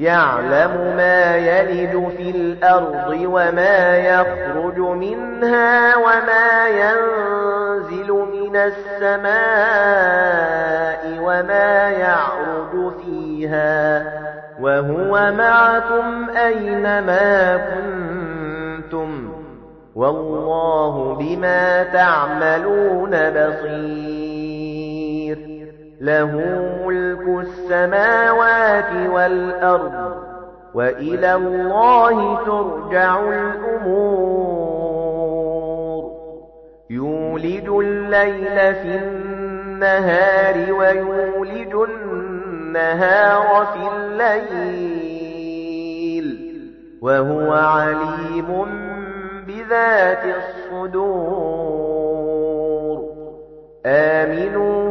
يَعْلَمُ مَا يَلِجُ فِي الْأَرْضِ وَمَا يَخْرُجُ مِنْهَا وَمَا يَنزِلُ مِنَ السَّمَاءِ وَمَا يَعْرُجُ فِيهَا وَهُوَ مَعَكُمْ أَيْنَمَا كُنتُمْ وَاللَّهُ بِمَا تَعْمَلُونَ بَصِيرٌ له ملك السماوات والأرض وإلى الله ترجع الأمور. يولد الليل في النهار ويولد النهار في الليل وهو عليم بذات الصدور. آمنوا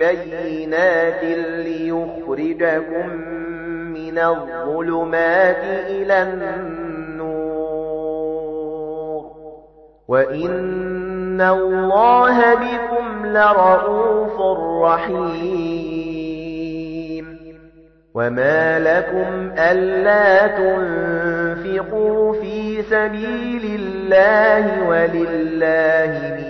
بَيِّنَاتٍ لِيُخْرِجَكُم مِّنَ الظُّلُمَاتِ إِلَى النُّورِ وَإِنَّ اللَّهَ بِكُمْ لَرَءُوفٌ رَّحِيمٌ وَمَا لَكُمْ أَلَّا تُنفِقُوا فِي سَبِيلِ اللَّهِ وَلِلَّهِ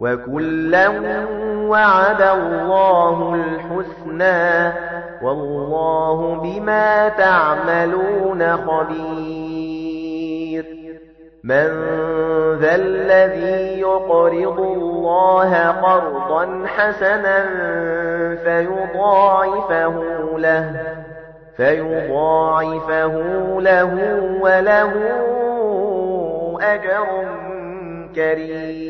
وَكُلًّا وَعَدَ اللَّهُ الْحُسْنَى وَاللَّهُ بِمَا تَعْمَلُونَ خَبِيرٌ. مَنْ ذَا الَّذِي يُقْرِضُ اللَّهَ قَرْضًا حَسَنًا فَيُضَاعِفَهُ لَهُ فَيُضَاعِفَهُ لَهُ وَلَهُ أَجْرٌ كَرِيمٌ.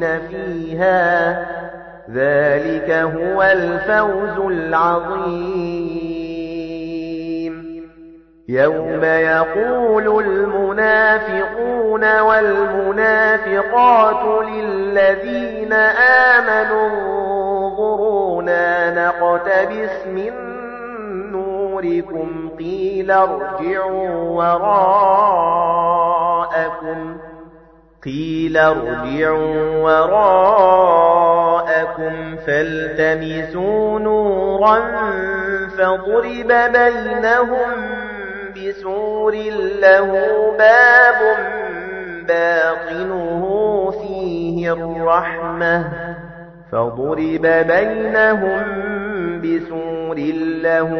فِيهَا ذَلِكَ هُوَ الْفَوْزُ الْعَظِيمُ يَوْمَ يَقُولُ الْمُنَافِقُونَ وَالْمُنَافِقَاتُ لِلَّذِينَ آمَنُوا انظُرُونَا نَقْتَبِسْ مِن دُبُورِكُمْ قِيلَ ارْجِعُوا وَرَاءَكُمْ قِيلَ ارْجِعُوا وَرَاءَكُمْ فَالْتَمِسُوا نُورًا فَضُرِبَ بَيْنَهُم بِسُورٍ لَّهُ بَابٌ بَاطِنُهُ فِيهِ الرَّحْمَةُ فَضُرِبَ بَيْنَهُم بِسُورٍ لَّهُ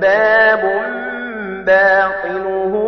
بَابٌ بَاطِنُهُ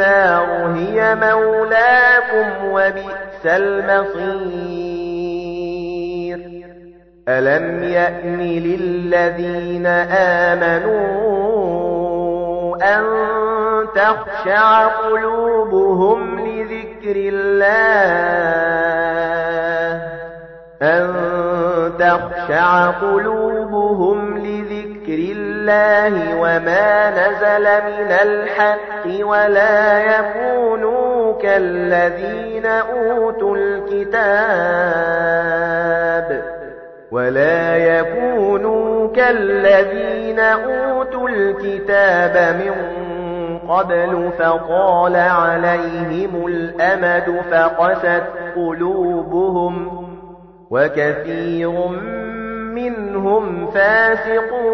هِيَ مَوْلَاكُمْ وَبِئْسَ الْمَصِيرُ أَلَمْ يَأْنِ لِلَّذِينَ آمَنُوا أَن تَخْشَعَ قُلُوبُهُمْ لِذِكْرِ اللَّهِ؟ أَن تَخْشَعَ قُلُوبُهُمْ لِذِكْرِ اللَّهِ وَمَا نَزَلَ مِنَ الْحَقِّ وَلَا يَكُونُوا كَالَّذِينَ أُوتُوا الْكِتَابَ وَلَا يَكُونُوا كَالَّذِينَ أُوتُوا الْكِتَابَ مِن قَبْلُ فَطَالَ عَلَيْهِمُ الْأَمَدُ فَقَسَتْ قُلُوبُهُمْ وَكَثِيرٌ مِنْهُمْ فَاسِقُونَ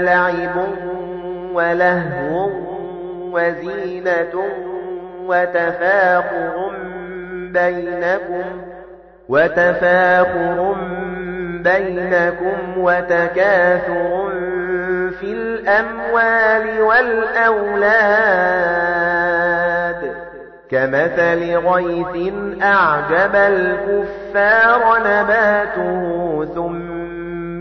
لَعِبٌ وَلَهْوٌ وَزِينَةٌ وَتَفَاخُرٌ بَيْنَكُمْ وَتَفَاخُرٌ بَيْنَكُمْ وَتَكَاثُرٌ فِي الْأَمْوَالِ وَالْأَوْلَادِ كَمَثَلِ غَيْثٍ أَعْجَبَ الْكُفَّارَ نَبَاتُهُ ثُمَّ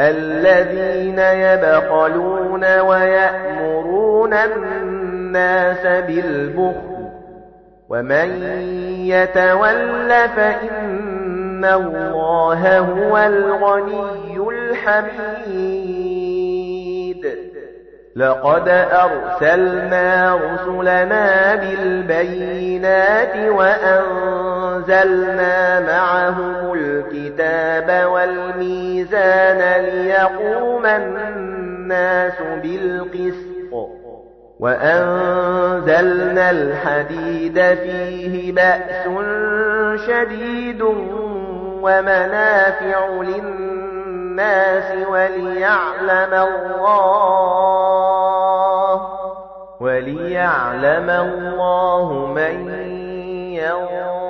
الذين يبخلون ويأمرون الناس بالبخل ومن يتول فإن الله هو الغني الحميد. لقد أرسلنا رسلنا بالبينات وأنزلنا معهم الكتاب والميزان ليقوم الناس بالقسط. وأنزلنا الحديد فيه بأس شديد ومنافع للناس وليعلم الله وليعلم الله من ينصره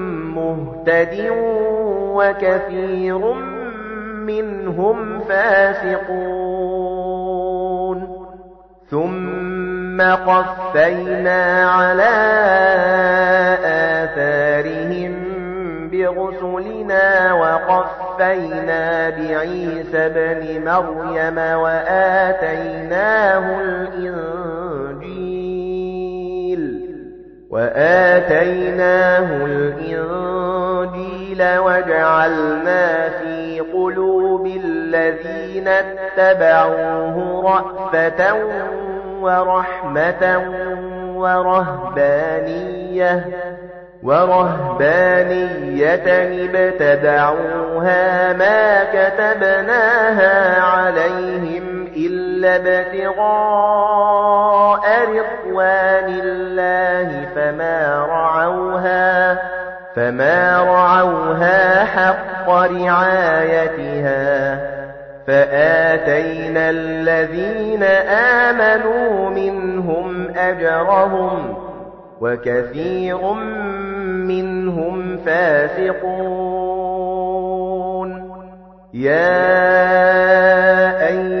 مهتد وكثير منهم فاسقون. ثم قفينا على آثارهم برسلنا وقفينا بعيسى بن مريم وآتيناه الإنجيل وآتيناه الإنجيل وجعلنا في قلوب الذين اتبعوه رأفة ورحمة ورهبانية ورهبانية ابتدعوها ما كتبناها عليهم إلا ابتغاء رضوان الله فما رعوها فما رعوها حق رعايتها. فآتينا الذين آمنوا منهم أجرهم وكثير منهم فاسقون. يا أيها